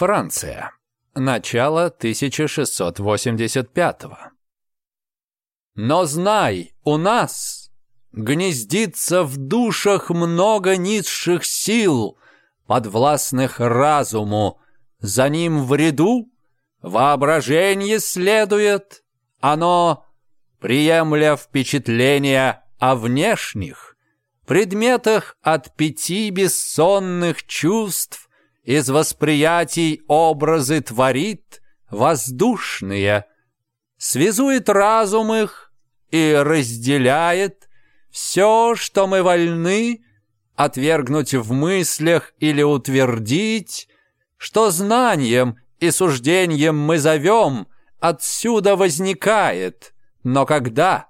Франция. Начало 1685 -го. Но знай, у нас гнездится в душах много низших сил, подвластных разуму. За ним в ряду воображение следует, оно, приемля впечатления о внешних, предметах от пяти бессонных чувств, из восприятий образы творит воздушные, связует разум их и разделяет все, что мы вольны отвергнуть в мыслях или утвердить, что знанием и суждением мы зовем, отсюда возникает. Но когда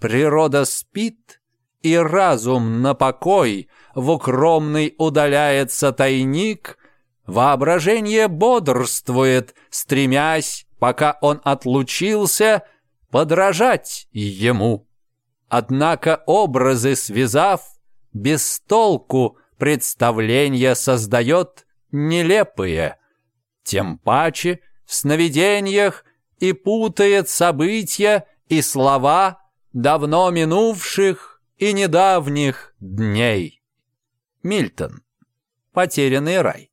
природа спит и разум на покой, в укромный удаляется тайник — Воображение бодрствует, стремясь, пока он отлучился, подражать ему. Однако образы связав, без толку представление создает нелепые. Тем паче в сновидениях и путает события и слова давно минувших и недавних дней. Мильтон. Потерянный рай.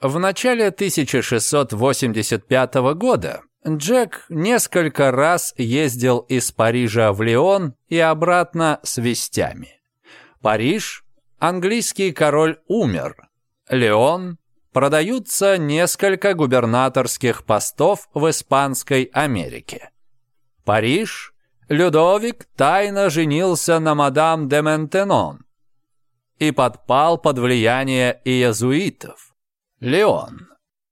В начале 1685 года Джек несколько раз ездил из Парижа в Лион и обратно с вестями. Париж, английский король умер. Леон, продаются несколько губернаторских постов в Испанской Америке. Париж, Людовик тайно женился на мадам де Ментенон и подпал под влияние иезуитов. Леон.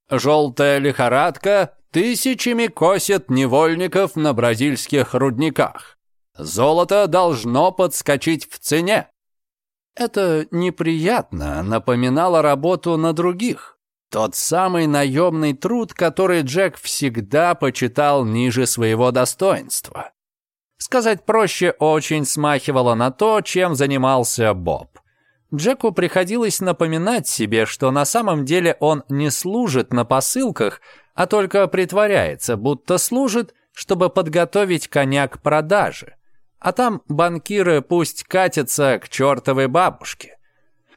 Желтая лихорадка тысячами косит невольников на бразильских рудниках. Золото должно подскочить в цене. Это неприятно напоминало работу на других. Тот самый наемный труд, который Джек всегда почитал ниже своего достоинства. Сказать проще, очень смахивало на то, чем занимался Боб. Джеку приходилось напоминать себе, что на самом деле он не служит на посылках, а только притворяется, будто служит, чтобы подготовить коня к продаже. А там банкиры пусть катятся к чертовой бабушке.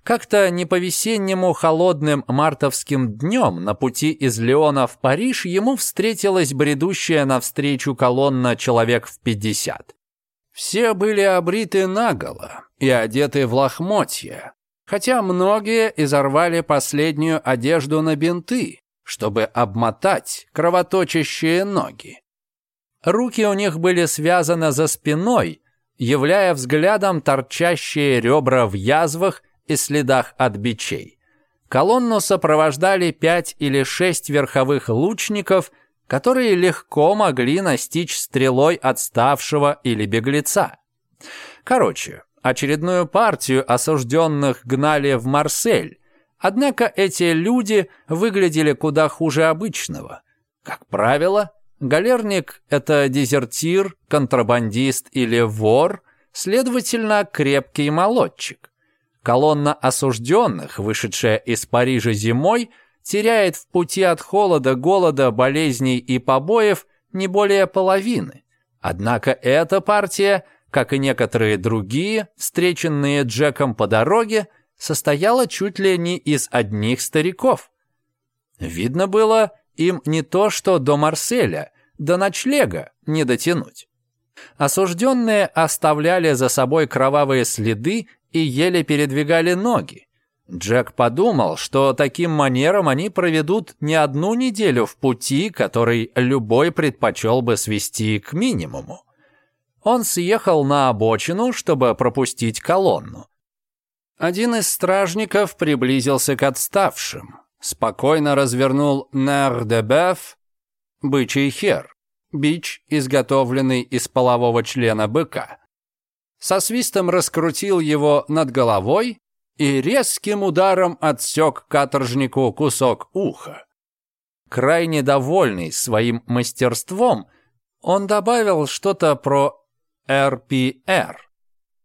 Как-то не по-весеннему холодным мартовским днем на пути из Леона в Париж ему встретилась бредущая навстречу колонна человек в пятьдесят. Все были обриты наголо и одеты в лохмотья, хотя многие изорвали последнюю одежду на бинты, чтобы обмотать кровоточащие ноги. Руки у них были связаны за спиной, являя взглядом торчащие ребра в язвах и следах от бичей. Колонну сопровождали пять или шесть верховых лучников – которые легко могли настичь стрелой отставшего или беглеца. Короче, очередную партию осужденных гнали в Марсель, однако эти люди выглядели куда хуже обычного. Как правило, галерник – это дезертир, контрабандист или вор, следовательно, крепкий молодчик. Колонна осужденных, вышедшая из Парижа зимой – теряет в пути от холода, голода, болезней и побоев не более половины. Однако эта партия, как и некоторые другие, встреченные Джеком по дороге, состояла чуть ли не из одних стариков. Видно было, им не то что до Марселя, до ночлега не дотянуть. Осужденные оставляли за собой кровавые следы и еле передвигали ноги. Джек подумал, что таким манером они проведут не одну неделю в пути, который любой предпочел бы свести к минимуму. Он съехал на обочину, чтобы пропустить колонну. Один из стражников приблизился к отставшим, спокойно развернул нардебеф, бычий хер, бич, изготовленный из полового члена быка. Со свистом раскрутил его над головой, и резким ударом отсек каторжнику кусок уха. Крайне довольный своим мастерством, он добавил что-то про РПР.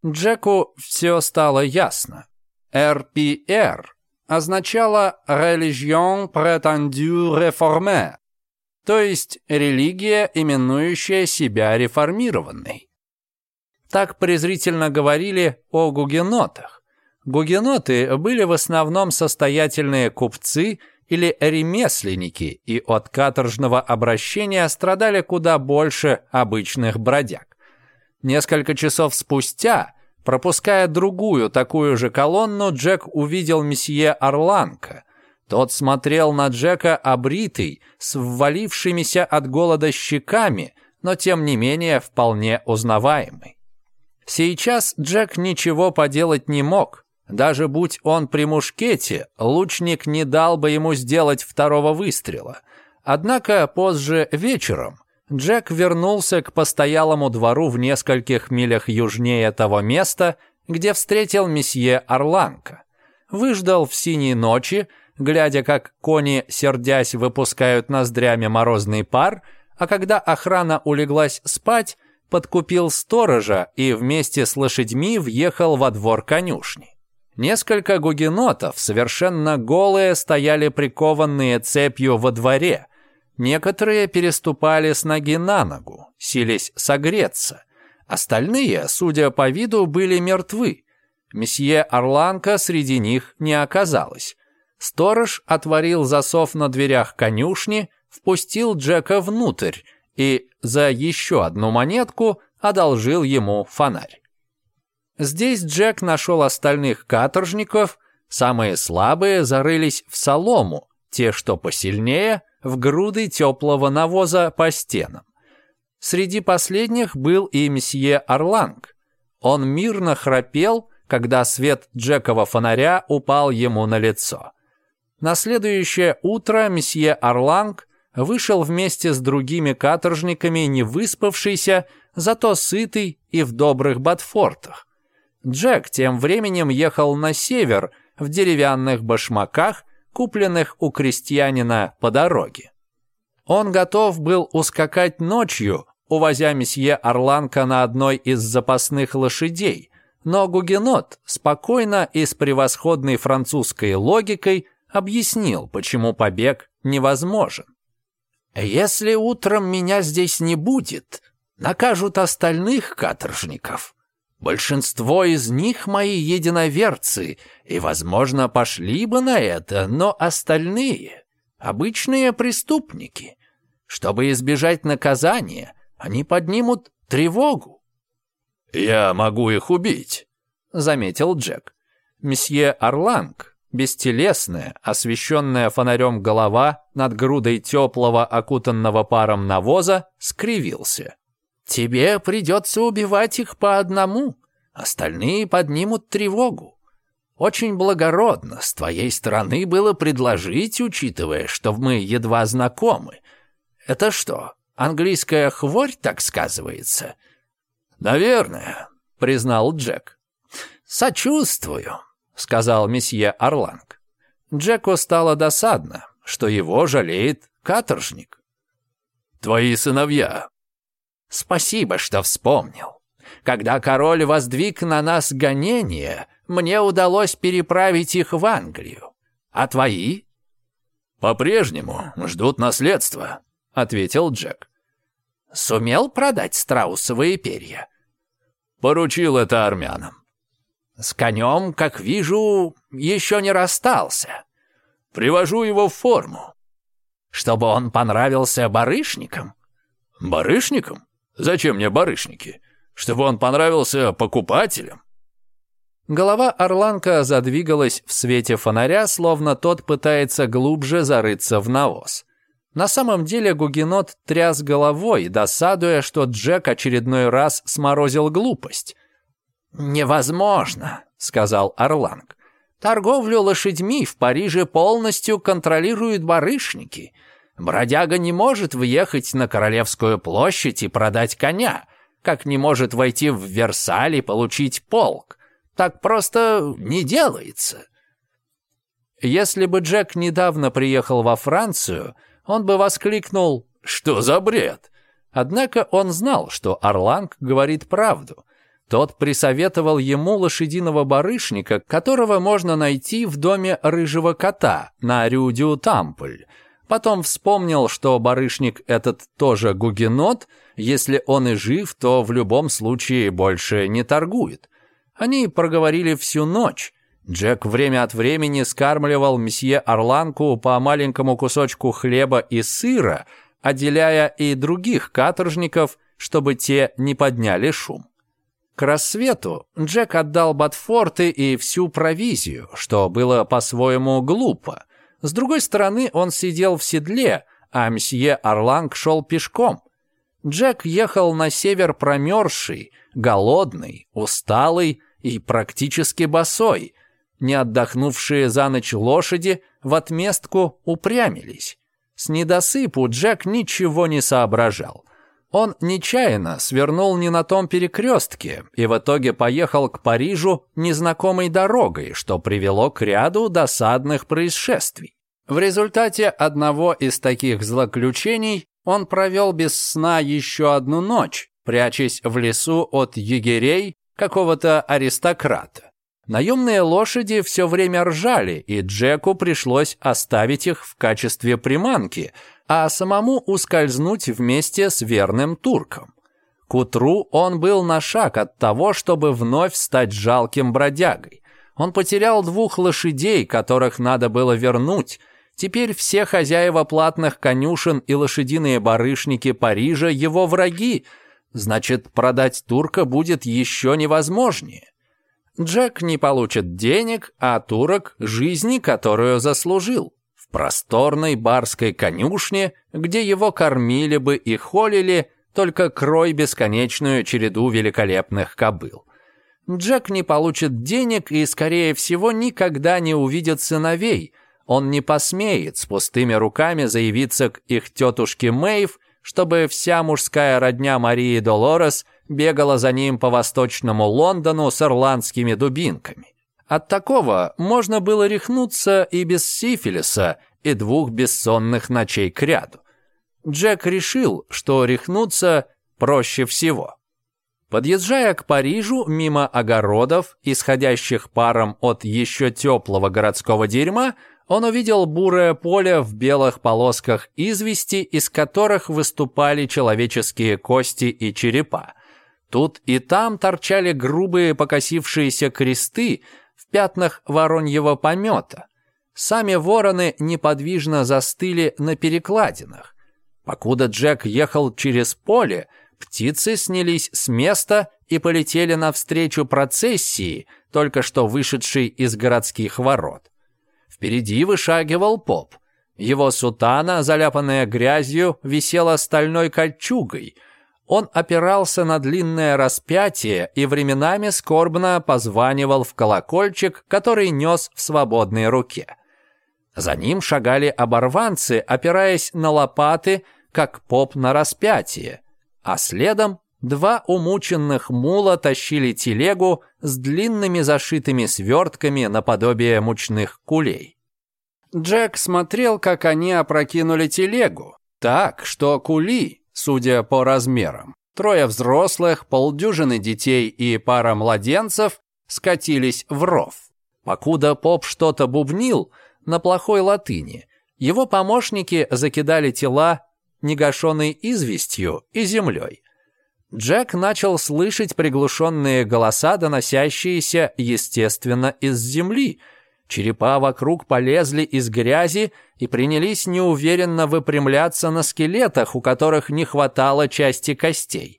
Джеку все стало ясно. РПР означало «Religion prétendue réformée», то есть религия, именующая себя реформированной. Так презрительно говорили о гугенотах. Гугеноты были в основном состоятельные купцы или ремесленники и от каторжного обращения страдали куда больше обычных бродяг. Несколько часов спустя, пропуская другую такую же колонну, Джек увидел месье Орланка. Тот смотрел на Джека обритый, с ввалившимися от голода щеками, но тем не менее вполне узнаваемый. Сейчас Джек ничего поделать не мог, даже будь он при мушкете, лучник не дал бы ему сделать второго выстрела. Однако позже вечером Джек вернулся к постоялому двору в нескольких милях южнее того места, где встретил месье Орланка. Выждал в синей ночи, глядя, как кони, сердясь, выпускают ноздрями морозный пар, а когда охрана улеглась спать, подкупил сторожа и вместе с лошадьми въехал во двор конюшни. Несколько гугенотов, совершенно голые, стояли прикованные цепью во дворе. Некоторые переступали с ноги на ногу, сились согреться. Остальные, судя по виду, были мертвы. Месье Орланка среди них не оказалось. Сторож отворил засов на дверях конюшни, впустил Джека внутрь и за еще одну монетку одолжил ему фонарь. Здесь Джек нашел остальных каторжников, самые слабые зарылись в солому, те, что посильнее, в груды теплого навоза по стенам. Среди последних был и месье Орланг. Он мирно храпел, когда свет Джекова фонаря упал ему на лицо. На следующее утро месье Орланг вышел вместе с другими каторжниками, не выспавшийся, зато сытый и в добрых ботфортах. Джек тем временем ехал на север в деревянных башмаках, купленных у крестьянина по дороге. Он готов был ускакать ночью, увозя месье Орланка на одной из запасных лошадей, но Гугенот спокойно и с превосходной французской логикой объяснил, почему побег невозможен. «Если утром меня здесь не будет, накажут остальных каторжников», Большинство из них мои единоверцы, и, возможно, пошли бы на это, но остальные — обычные преступники. Чтобы избежать наказания, они поднимут тревогу. «Я могу их убить», — заметил Джек. Месье Орланг, бестелесная, освещенная фонарем голова над грудой теплого, окутанного паром навоза, скривился. Тебе придется убивать их по одному, остальные поднимут тревогу. Очень благородно с твоей стороны было предложить, учитывая, что мы едва знакомы. Это что, английская хворь так сказывается?» «Наверное», — признал Джек. «Сочувствую», — сказал месье Орланг. Джеку стало досадно, что его жалеет каторжник. «Твои сыновья Спасибо, что вспомнил. Когда король воздвиг на нас гонения, мне удалось переправить их в Англию. А твои?» «По-прежнему ждут наследства», — ответил Джек. «Сумел продать страусовые перья?» «Поручил это армянам». «С конем, как вижу, еще не расстался». «Привожу его в форму». «Чтобы он понравился барышникам?» «Барышникам?» Зачем мне барышники? Чтобы он понравился покупателям?» Голова орланка задвигалась в свете фонаря, словно тот пытается глубже зарыться в навоз. На самом деле Гугенот тряс головой, досадуя, что Джек очередной раз сморозил глупость. «Невозможно», — сказал Орланг. «Торговлю лошадьми в Париже полностью контролируют барышники. Бродяга не может въехать на Королевскую площадь и продать коня, как не может войти в Версаль и получить полк. Так просто не делается. Если бы Джек недавно приехал во Францию, он бы воскликнул «Что за бред?». Однако он знал, что Орланг говорит правду. Тот присоветовал ему лошадиного барышника, которого можно найти в доме рыжего кота на Рюдю Тампль – Потом вспомнил, что барышник этот тоже гугенот, если он и жив, то в любом случае больше не торгует. Они проговорили всю ночь. Джек время от времени скармливал месье Орланку по маленькому кусочку хлеба и сыра, отделяя и других каторжников, чтобы те не подняли шум. К рассвету Джек отдал Батфорты и всю провизию, что было по-своему глупо – с другой стороны, он сидел в седле, а мсье Орланг шел пешком. Джек ехал на север промерзший, голодный, усталый и практически босой. Не отдохнувшие за ночь лошади в отместку упрямились. С недосыпу Джек ничего не соображал – он нечаянно свернул не на том перекрестке и в итоге поехал к Парижу незнакомой дорогой, что привело к ряду досадных происшествий. В результате одного из таких злоключений он провел без сна еще одну ночь, прячась в лесу от егерей какого-то аристократа. Наемные лошади все время ржали, и Джеку пришлось оставить их в качестве приманки – а самому ускользнуть вместе с верным турком. К утру он был на шаг от того, чтобы вновь стать жалким бродягой. Он потерял двух лошадей, которых надо было вернуть. Теперь все хозяева платных конюшен и лошадиные барышники Парижа его враги. Значит, продать турка будет еще невозможнее. Джек не получит денег, а турок – жизни, которую заслужил просторной барской конюшне, где его кормили бы и холили, только крой бесконечную череду великолепных кобыл. Джек не получит денег и, скорее всего, никогда не увидит сыновей. Он не посмеет с пустыми руками заявиться к их тетушке Мэйв, чтобы вся мужская родня Марии Долорес бегала за ним по восточному Лондону с ирландскими дубинками. От такого можно было рехнуться и без сифилиса, и двух бессонных ночей кряду. Джек решил, что рехнуться проще всего. Подъезжая к Парижу мимо огородов, исходящих паром от еще теплого городского дерьма, он увидел бурое поле в белых полосках извести, из которых выступали человеческие кости и черепа. Тут и там торчали грубые покосившиеся кресты, пятнах вороньего помета. Сами вороны неподвижно застыли на перекладинах. Покуда Джек ехал через поле, птицы снялись с места и полетели навстречу процессии, только что вышедшей из городских ворот. Впереди вышагивал поп. Его сутана, заляпанная грязью, висела стальной кольчугой — он опирался на длинное распятие и временами скорбно позванивал в колокольчик, который нес в свободной руке. За ним шагали оборванцы, опираясь на лопаты, как поп на распятие, а следом два умученных мула тащили телегу с длинными зашитыми свертками наподобие мучных кулей. Джек смотрел, как они опрокинули телегу, так, что кули, судя по размерам. Трое взрослых, полдюжины детей и пара младенцев скатились в ров. Покуда поп что-то бубнил на плохой латыни, его помощники закидали тела негашенной известью и землей. Джек начал слышать приглушенные голоса, доносящиеся, естественно, из земли – Черепа вокруг полезли из грязи и принялись неуверенно выпрямляться на скелетах, у которых не хватало части костей.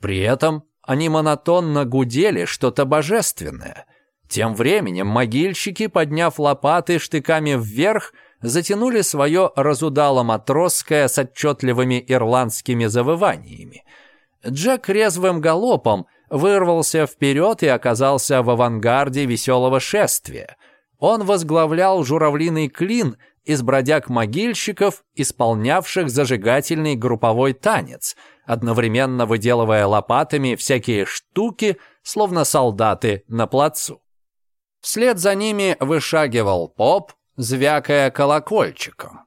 При этом они монотонно гудели что-то божественное. Тем временем могильщики, подняв лопаты штыками вверх, затянули свое разудало-матросское с отчетливыми ирландскими завываниями. Джек резвым галопом вырвался вперед и оказался в авангарде веселого шествия – он возглавлял журавлиный клин из бродяг-могильщиков, исполнявших зажигательный групповой танец, одновременно выделывая лопатами всякие штуки, словно солдаты на плацу. Вслед за ними вышагивал поп, звякая колокольчиком.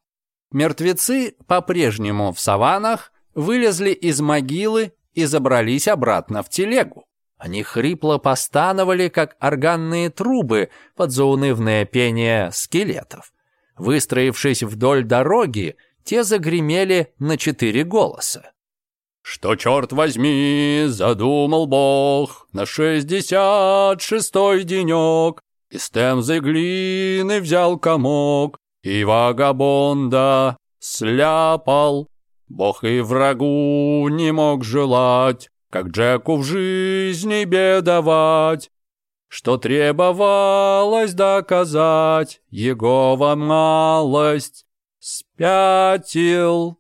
Мертвецы по-прежнему в саванах вылезли из могилы и забрались обратно в телегу. Они хрипло постановали, как органные трубы под заунывное пение скелетов. Выстроившись вдоль дороги, те загремели на четыре голоса. «Что, черт возьми, задумал Бог на шестьдесят шестой денек, из темзы глины взял комок и вагабонда сляпал. Бог и врагу не мог желать, как Джеку в жизни бедовать, что требовалось доказать его малость, спятил.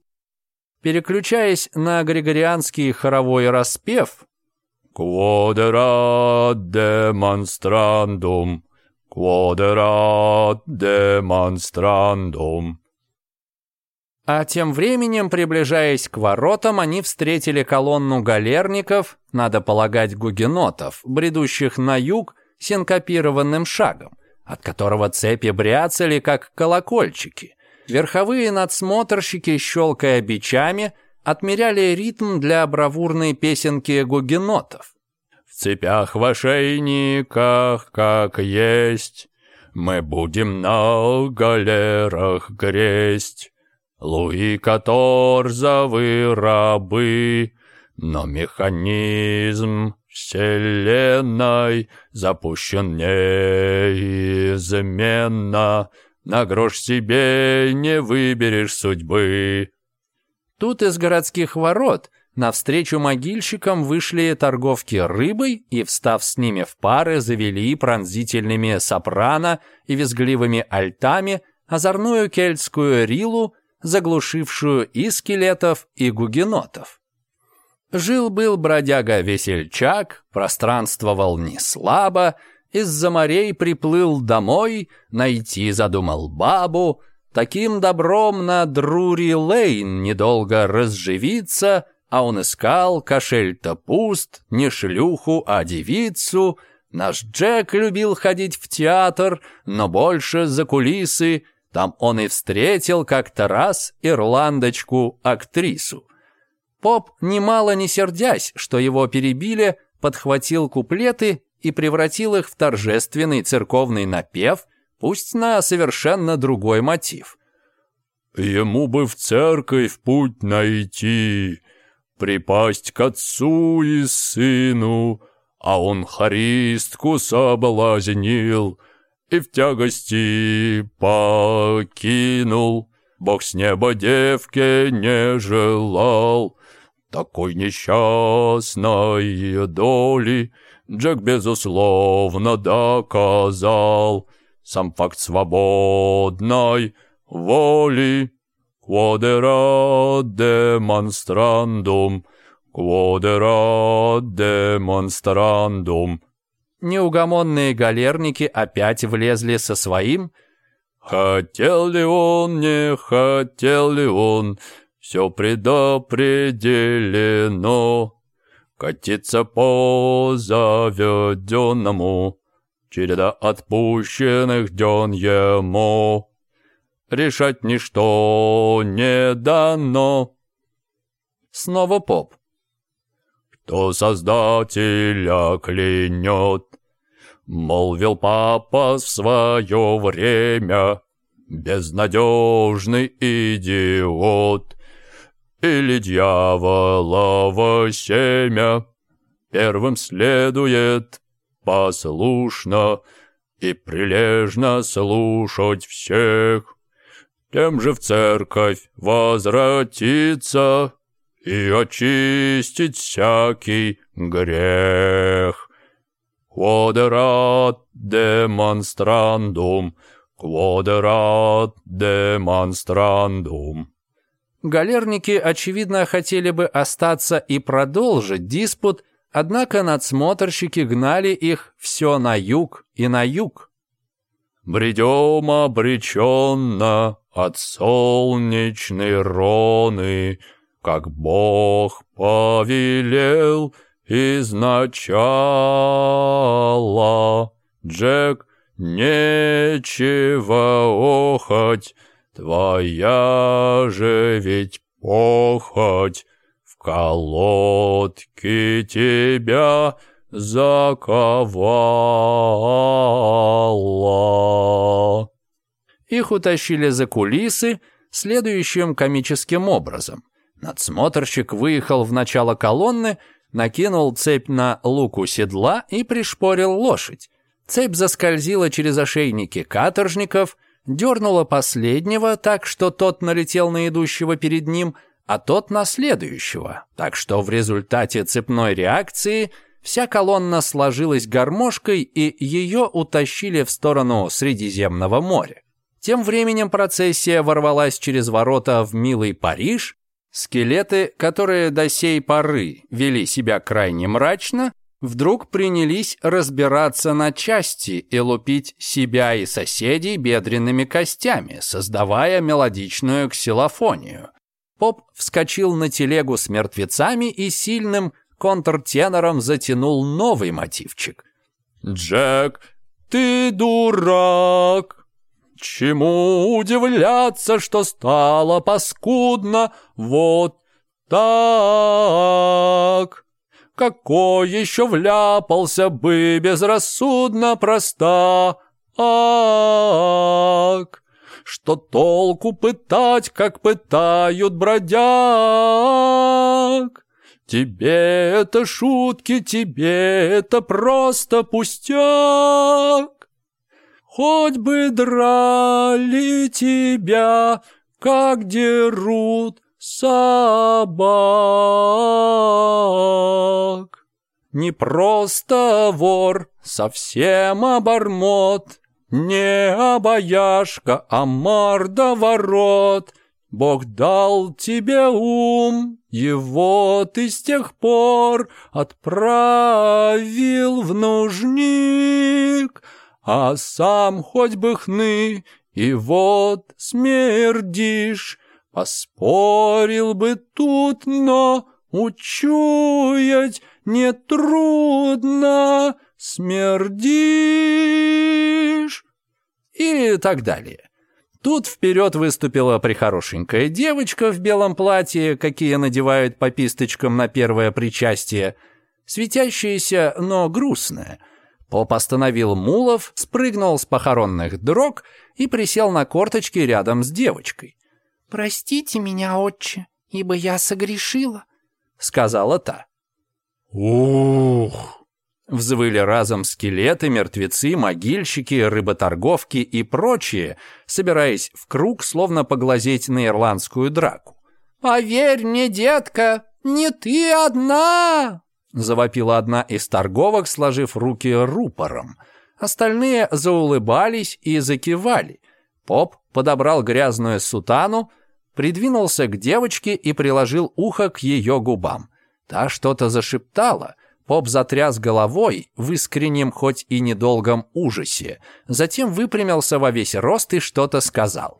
Переключаясь на григорианский хоровой распев «Кводерат демонстрандум, кводерат демонстрандум», а тем временем, приближаясь к воротам, они встретили колонну галерников, надо полагать гугенотов, бредущих на юг синкопированным шагом, от которого цепи бряцали, как колокольчики. Верховые надсмотрщики, щелкая бичами, отмеряли ритм для бравурной песенки гугенотов. «В цепях в ошейниках, как есть, мы будем на галерах гресть». Луи Каторзовы рабы, но механизм вселенной запущен неизменно, на грош себе не выберешь судьбы. Тут из городских ворот навстречу могильщикам вышли торговки рыбой и, встав с ними в пары, завели пронзительными сопрано и визгливыми альтами озорную кельтскую рилу, заглушившую и скелетов, и гугенотов. Жил-был бродяга-весельчак, пространствовал не слабо, из-за морей приплыл домой, найти задумал бабу, таким добром на Друри-Лейн недолго разживиться, а он искал, кошель-то пуст, не шлюху, а девицу — Наш Джек любил ходить в театр, но больше за кулисы — там он и встретил как-то раз ирландочку-актрису. Поп, немало не сердясь, что его перебили, подхватил куплеты и превратил их в торжественный церковный напев, пусть на совершенно другой мотив. «Ему бы в церковь путь найти, припасть к отцу и сыну, а он харистку соблазнил» и в тягости покинул. Бог с неба девке не желал такой несчастной доли. Джек, безусловно, доказал сам факт свободной воли. Quodera demonstrandum, quodera demonstrandum — неугомонные галерники опять влезли со своим. «Хотел ли он, не хотел ли он, все предопределено, катиться по заведенному, череда отпущенных дён ему, решать ничто не дано». Снова поп. «Кто создателя клянет, Молвил папа в свое время, Безнадежный идиот Или дьяволово семя. Первым следует послушно И прилежно слушать всех. Тем же в церковь возвратиться и очистить всякий грех quoderat demonstrandum, quoderat demonstrandum. Галерники, очевидно, хотели бы остаться и продолжить диспут, однако надсмотрщики гнали их все на юг и на юг. «Бредем обреченно от солнечной роны, как Бог повелел», изначала. Джек, нечего охоть, твоя же ведь похоть. В колодке тебя заковала. Их утащили за кулисы следующим комическим образом. Надсмотрщик выехал в начало колонны накинул цепь на луку седла и пришпорил лошадь. Цепь заскользила через ошейники каторжников, дернула последнего, так что тот налетел на идущего перед ним, а тот на следующего. Так что в результате цепной реакции вся колонна сложилась гармошкой и ее утащили в сторону Средиземного моря. Тем временем процессия ворвалась через ворота в милый Париж, Скелеты, которые до сей поры вели себя крайне мрачно, вдруг принялись разбираться на части и лупить себя и соседей бедренными костями, создавая мелодичную ксилофонию. Поп вскочил на телегу с мертвецами и сильным контртенором затянул новый мотивчик. «Джек, ты дурак!» Чему удивляться, что стало паскудно? Вот так. Какой еще вляпался бы безрассудно проста? Ак. Что толку пытать, как пытают бродяг? Тебе это шутки, тебе это просто пустяк. Хоть бы драли тебя, как дерут собак. Не просто вор, совсем обормот, Не обаяшка, а мордоворот. Бог дал тебе ум, его ты с тех пор отправил в нужник — а сам хоть бы хны, и вот смердишь. Поспорил бы тут, но учуять нетрудно, смердишь и так далее. Тут вперед выступила прихорошенькая девочка в белом платье, какие надевают по писточкам на первое причастие, светящаяся, но грустная, Поп остановил мулов, спрыгнул с похоронных дрог и присел на корточки рядом с девочкой. «Простите меня, отче, ибо я согрешила», — сказала та. «Ух!» Взвыли разом скелеты, мертвецы, могильщики, рыботорговки и прочие, собираясь в круг, словно поглазеть на ирландскую драку. «А «Поверь мне, детка, не ты одна!» — завопила одна из торговок, сложив руки рупором. Остальные заулыбались и закивали. Поп подобрал грязную сутану, придвинулся к девочке и приложил ухо к ее губам. Та что-то зашептала. Поп затряс головой в искреннем, хоть и недолгом ужасе. Затем выпрямился во весь рост и что-то сказал.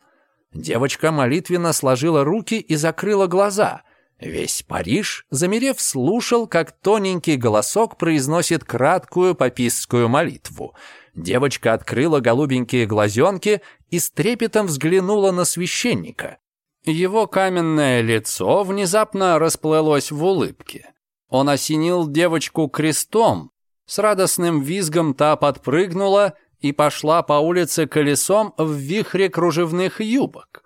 Девочка молитвенно сложила руки и закрыла глаза — Весь Париж, замерев, слушал, как тоненький голосок произносит краткую папистскую молитву. Девочка открыла голубенькие глазенки и с трепетом взглянула на священника. Его каменное лицо внезапно расплылось в улыбке. Он осенил девочку крестом. С радостным визгом та подпрыгнула и пошла по улице колесом в вихре кружевных юбок.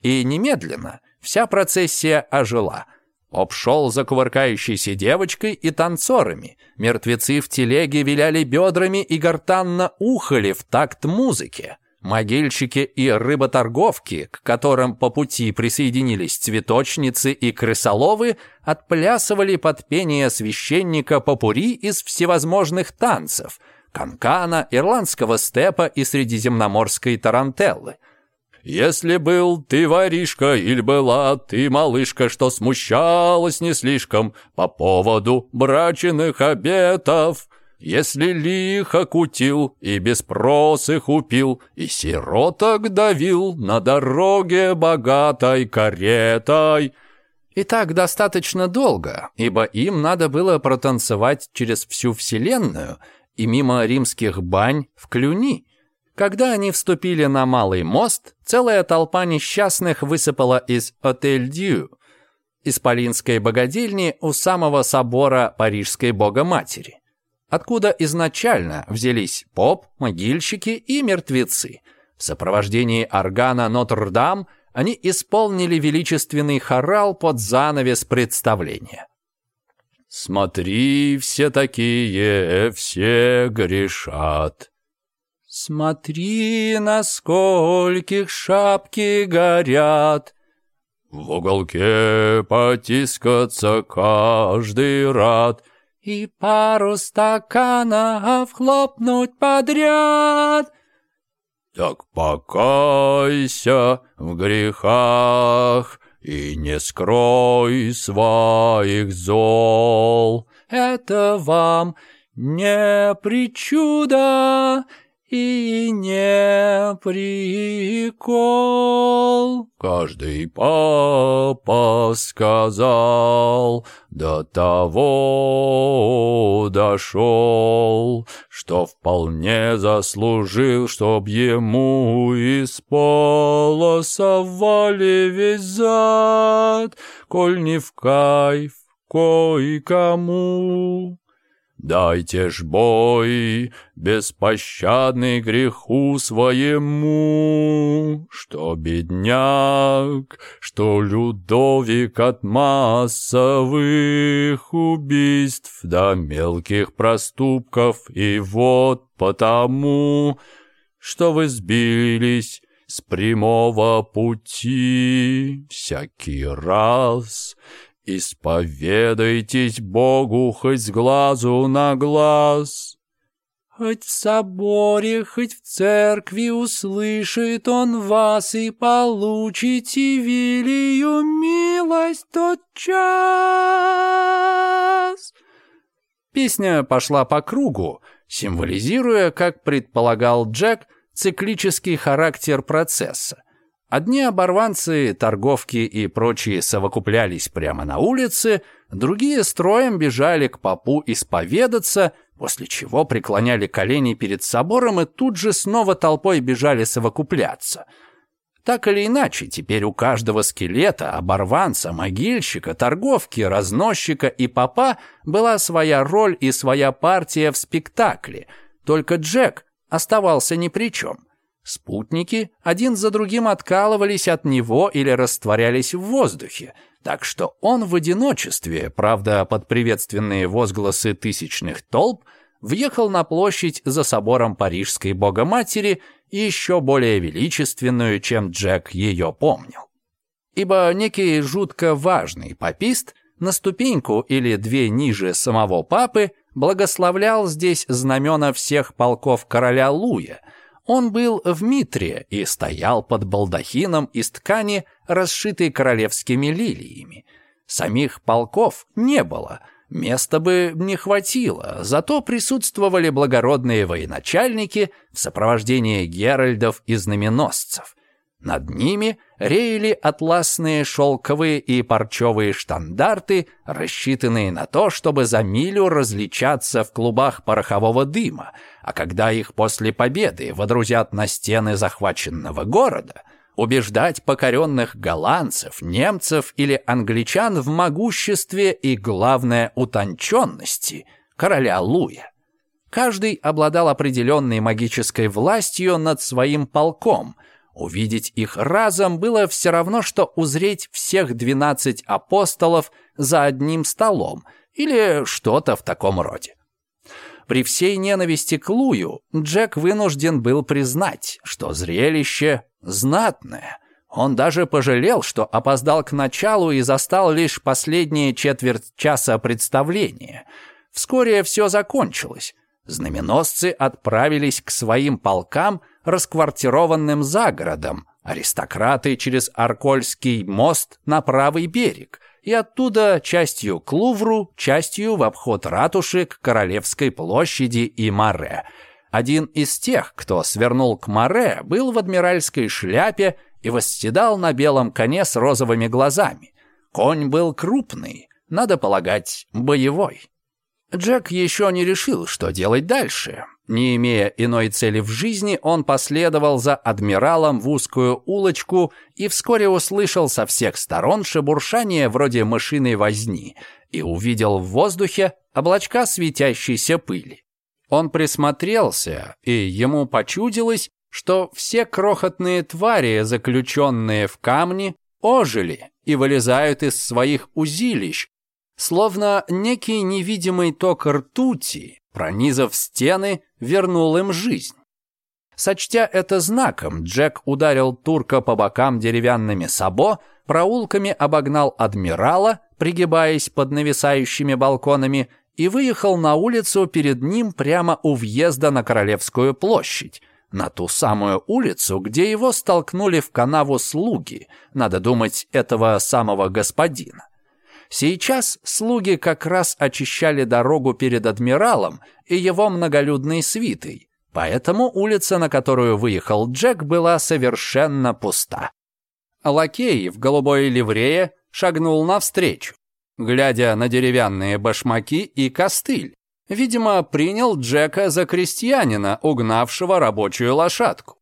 И немедленно – вся процессия ожила. Поп шел за кувыркающейся девочкой и танцорами. Мертвецы в телеге виляли бедрами и гортанно ухали в такт музыки. Могильщики и рыботорговки, к которым по пути присоединились цветочницы и крысоловы, отплясывали под пение священника попури из всевозможных танцев – канкана, ирландского степа и средиземноморской тарантеллы – если был ты воришка или была ты малышка, что смущалась не слишком по поводу брачных обетов, если лихо кутил и без прос их упил, и сироток давил на дороге богатой каретой. И так достаточно долго, ибо им надо было протанцевать через всю вселенную и мимо римских бань в Клюни, когда они вступили на Малый мост, целая толпа несчастных высыпала из «Отель Дью», исполинской богадельни у самого собора Парижской Богоматери, откуда изначально взялись поп, могильщики и мертвецы. В сопровождении органа Нотр-Дам они исполнили величественный хорал под занавес представления. «Смотри, все такие, все грешат», Смотри, на скольких шапки горят. В уголке потискаться каждый рад И пару стаканов хлопнуть подряд. Так покайся в грехах и не скрой своих зол. Это вам не причуда, и не прикол. Каждый папа сказал, до того дошел, что вполне заслужил, чтоб ему исполосовали весь зад, коль не в кайф кое-кому. Дайте ж бой беспощадный греху своему, Что бедняк, что людовик от массовых убийств До мелких проступков, и вот потому, Что вы сбились с прямого пути всякий раз, Исповедайтесь Богу хоть с глазу на глаз. Хоть в соборе, хоть в церкви услышит он вас, и получите велию милость тот час. Песня пошла по кругу, символизируя, как предполагал Джек, циклический характер процесса. Одни оборванцы, торговки и прочие совокуплялись прямо на улице, другие строем бежали к попу исповедаться, после чего преклоняли колени перед собором и тут же снова толпой бежали совокупляться. Так или иначе, теперь у каждого скелета, оборванца, могильщика, торговки, разносчика и попа была своя роль и своя партия в спектакле, только Джек оставался ни при чем. Спутники один за другим откалывались от него или растворялись в воздухе, так что он в одиночестве, правда, под приветственные возгласы тысячных толп, въехал на площадь за собором Парижской Богоматери, еще более величественную, чем Джек ее помнил. Ибо некий жутко важный папист на ступеньку или две ниже самого папы благословлял здесь знамена всех полков короля Луя – он был в митре и стоял под балдахином из ткани, расшитой королевскими лилиями. Самих полков не было, места бы не хватило, зато присутствовали благородные военачальники в сопровождении геральдов и знаменосцев. Над ними реяли атласные шелковые и парчевые штандарты, рассчитанные на то, чтобы за милю различаться в клубах порохового дыма, а когда их после победы водрузят на стены захваченного города, убеждать покоренных голландцев, немцев или англичан в могуществе и, главное, утонченности короля Луя. Каждый обладал определенной магической властью над своим полком – Увидеть их разом было все равно, что узреть всех двенадцать апостолов за одним столом или что-то в таком роде. При всей ненависти к Лую Джек вынужден был признать, что зрелище знатное. Он даже пожалел, что опоздал к началу и застал лишь последние четверть часа представления. Вскоре все закончилось. Знаменосцы отправились к своим полкам – расквартированным за городом, аристократы через Аркольский мост на правый берег и оттуда частью к Лувру, частью в обход ратуши к Королевской площади и Море. Один из тех, кто свернул к Море, был в адмиральской шляпе и восседал на белом коне с розовыми глазами. Конь был крупный, надо полагать, боевой. Джек еще не решил, что делать дальше, не имея иной цели в жизни, он последовал за адмиралом в узкую улочку и вскоре услышал со всех сторон шебуршание вроде мышиной возни и увидел в воздухе облачка светящейся пыли. Он присмотрелся, и ему почудилось, что все крохотные твари, заключенные в камни, ожили и вылезают из своих узилищ, словно некий невидимый ток ртути пронизав стены, вернул им жизнь. Сочтя это знаком, Джек ударил турка по бокам деревянными сабо, проулками обогнал адмирала, пригибаясь под нависающими балконами, и выехал на улицу перед ним прямо у въезда на Королевскую площадь, на ту самую улицу, где его столкнули в канаву слуги, надо думать, этого самого господина. Сейчас слуги как раз очищали дорогу перед адмиралом и его многолюдной свитой, поэтому улица, на которую выехал Джек, была совершенно пуста. Лакей в голубой ливрее шагнул навстречу, глядя на деревянные башмаки и костыль. Видимо, принял Джека за крестьянина, угнавшего рабочую лошадку.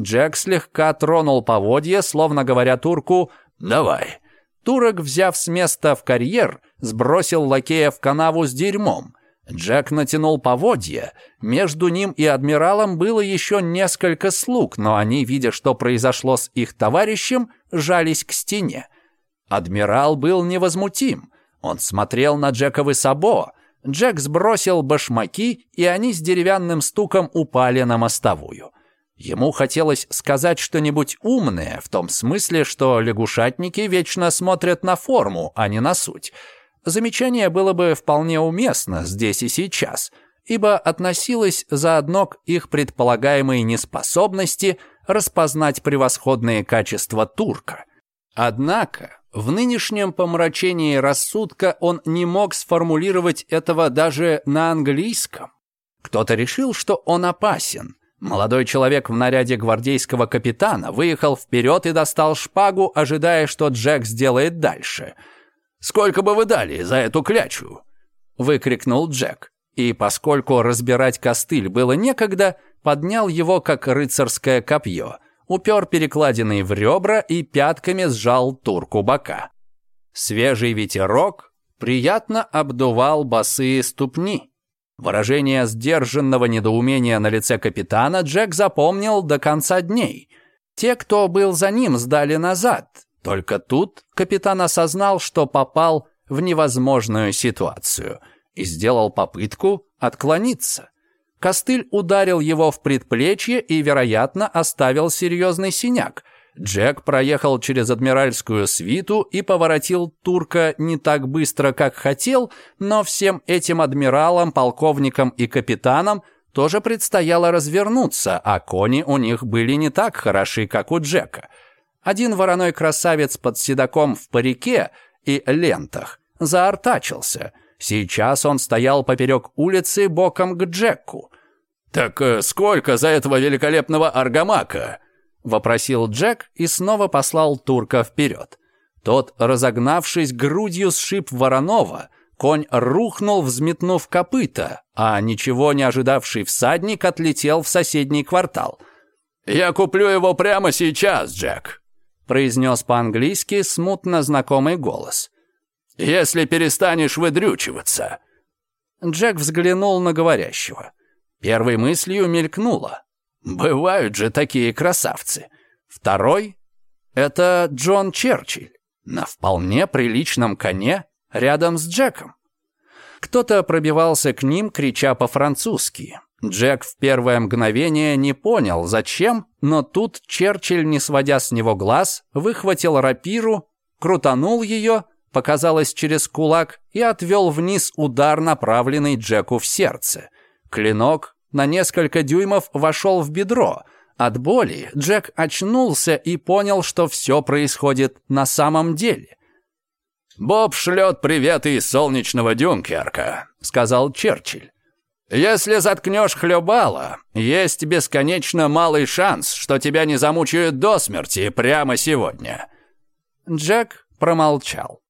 Джек слегка тронул поводья, словно говоря турку «давай». Турок, взяв с места в карьер, сбросил лакея в канаву с дерьмом. Джек натянул поводья. Между ним и адмиралом было еще несколько слуг, но они, видя, что произошло с их товарищем, жались к стене. Адмирал был невозмутим. Он смотрел на Джековы сабо. Джек сбросил башмаки, и они с деревянным стуком упали на мостовую. Ему хотелось сказать что-нибудь умное, в том смысле, что лягушатники вечно смотрят на форму, а не на суть. Замечание было бы вполне уместно здесь и сейчас, ибо относилось заодно к их предполагаемой неспособности распознать превосходные качества турка. Однако, в нынешнем помрачении рассудка он не мог сформулировать этого даже на английском. Кто-то решил, что он опасен – Молодой человек в наряде гвардейского капитана выехал вперед и достал шпагу, ожидая, что Джек сделает дальше. «Сколько бы вы дали за эту клячу?» — выкрикнул Джек. И поскольку разбирать костыль было некогда, поднял его как рыцарское копье, упер перекладиной в ребра и пятками сжал турку бока. Свежий ветерок приятно обдувал босые ступни. Выражение сдержанного недоумения на лице капитана Джек запомнил до конца дней. Те, кто был за ним, сдали назад. Только тут капитан осознал, что попал в невозможную ситуацию и сделал попытку отклониться. Костыль ударил его в предплечье и, вероятно, оставил серьезный синяк – Джек проехал через адмиральскую свиту и поворотил турка не так быстро, как хотел, но всем этим адмиралам, полковникам и капитанам тоже предстояло развернуться, а кони у них были не так хороши, как у Джека. Один вороной красавец под седаком в парике и лентах заортачился. Сейчас он стоял поперек улицы боком к Джеку. «Так э, сколько за этого великолепного аргамака?» Вопросил Джек и снова послал турка вперед. Тот, разогнавшись, грудью сшиб Воронова. Конь рухнул, взметнув копыта, а ничего не ожидавший всадник отлетел в соседний квартал. «Я куплю его прямо сейчас, Джек», — произнес по-английски смутно знакомый голос. «Если перестанешь выдрючиваться». Джек взглянул на говорящего. Первой мыслью мелькнуло. Бывают же такие красавцы. Второй — это Джон Черчилль на вполне приличном коне рядом с Джеком. Кто-то пробивался к ним, крича по-французски. Джек в первое мгновение не понял, зачем, но тут Черчилль, не сводя с него глаз, выхватил рапиру, крутанул ее, показалось через кулак, и отвел вниз удар, направленный Джеку в сердце. Клинок на несколько дюймов вошел в бедро. От боли Джек очнулся и понял, что все происходит на самом деле. «Боб шлет приветы из солнечного Дюнкерка», — сказал Черчилль. «Если заткнешь хлебало, есть бесконечно малый шанс, что тебя не замучают до смерти прямо сегодня». Джек промолчал.